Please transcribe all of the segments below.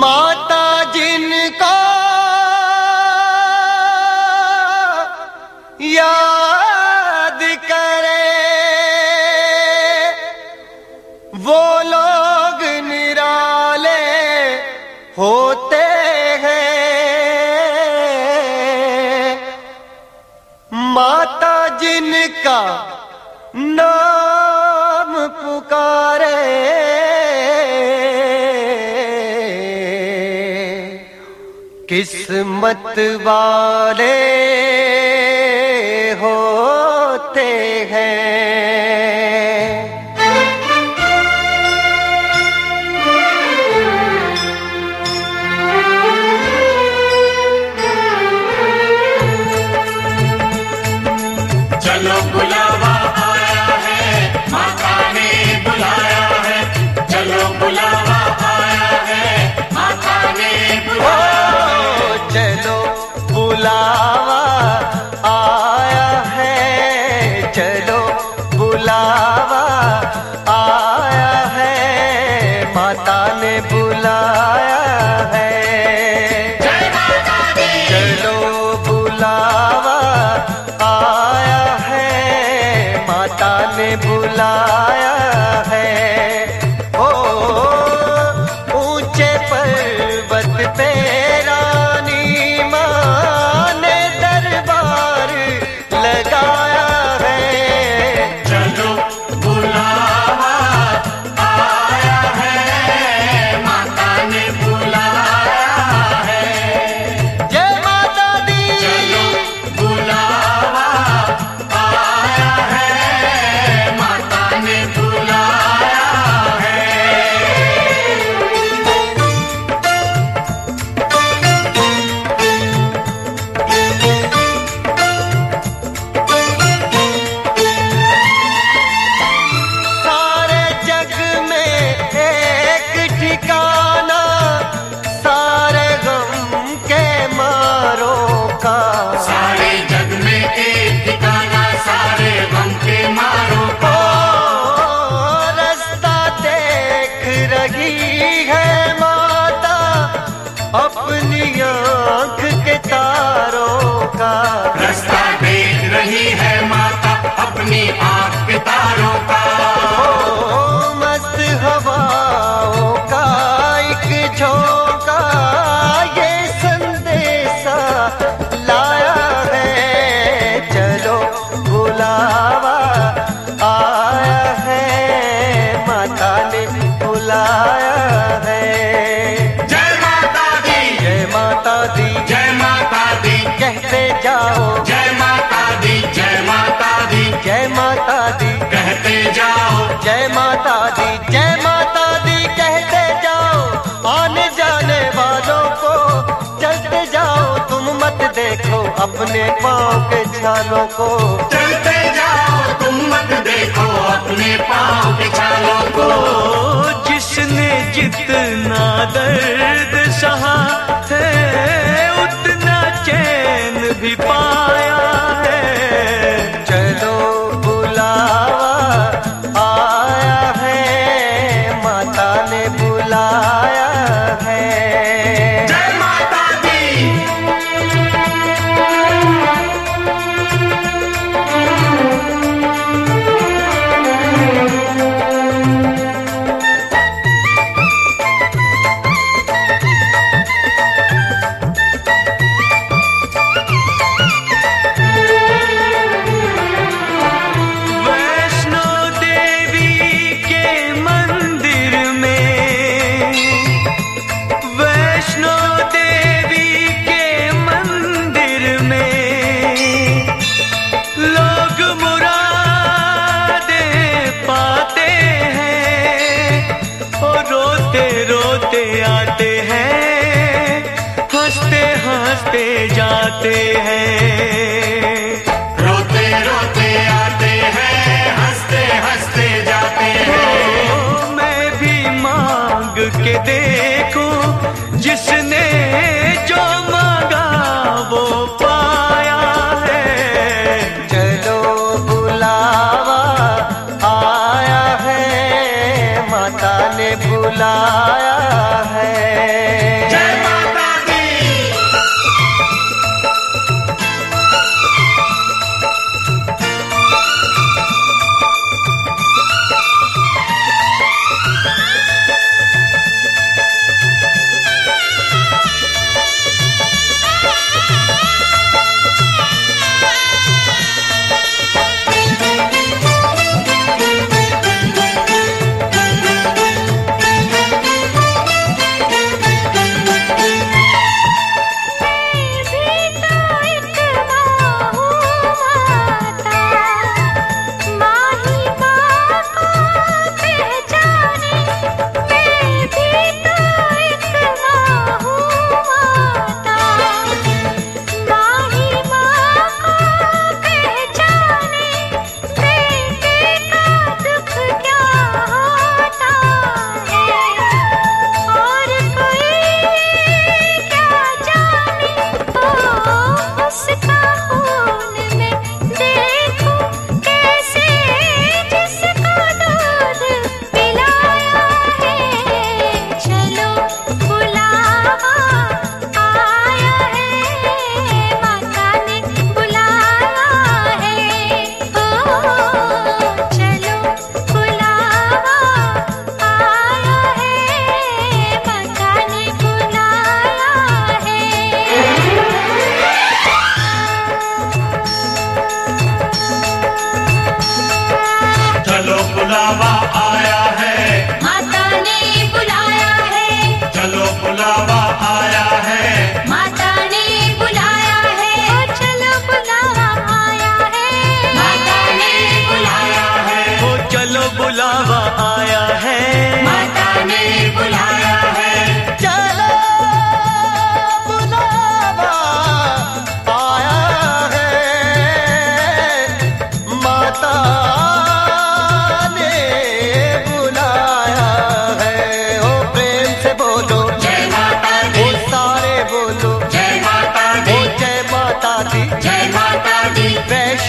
माता जिनको याद करे वो लोग निराले होते हैं। माता जिनका ना किस्मत वाले होते हैं। चलो बुला बुलाया। देखो अपने पाँव के छालों को। चलते जाओ तुम मत देखो अपने रोते रोते आते हैं हँसते हँसते जाते हैं। रोते रोते आते हैं हँसते हँसते जाते हैं। मैं भी मांग के देखूँ जिसने la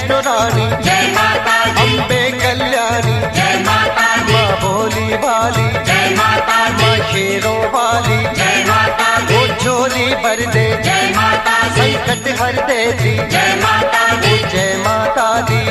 वैष्णो रानी अम्बे कल्याणी। माँ भोली वाली। माँ खेरो वाली। वो झोली भर दे। संकट हर दे दी। जय माता दी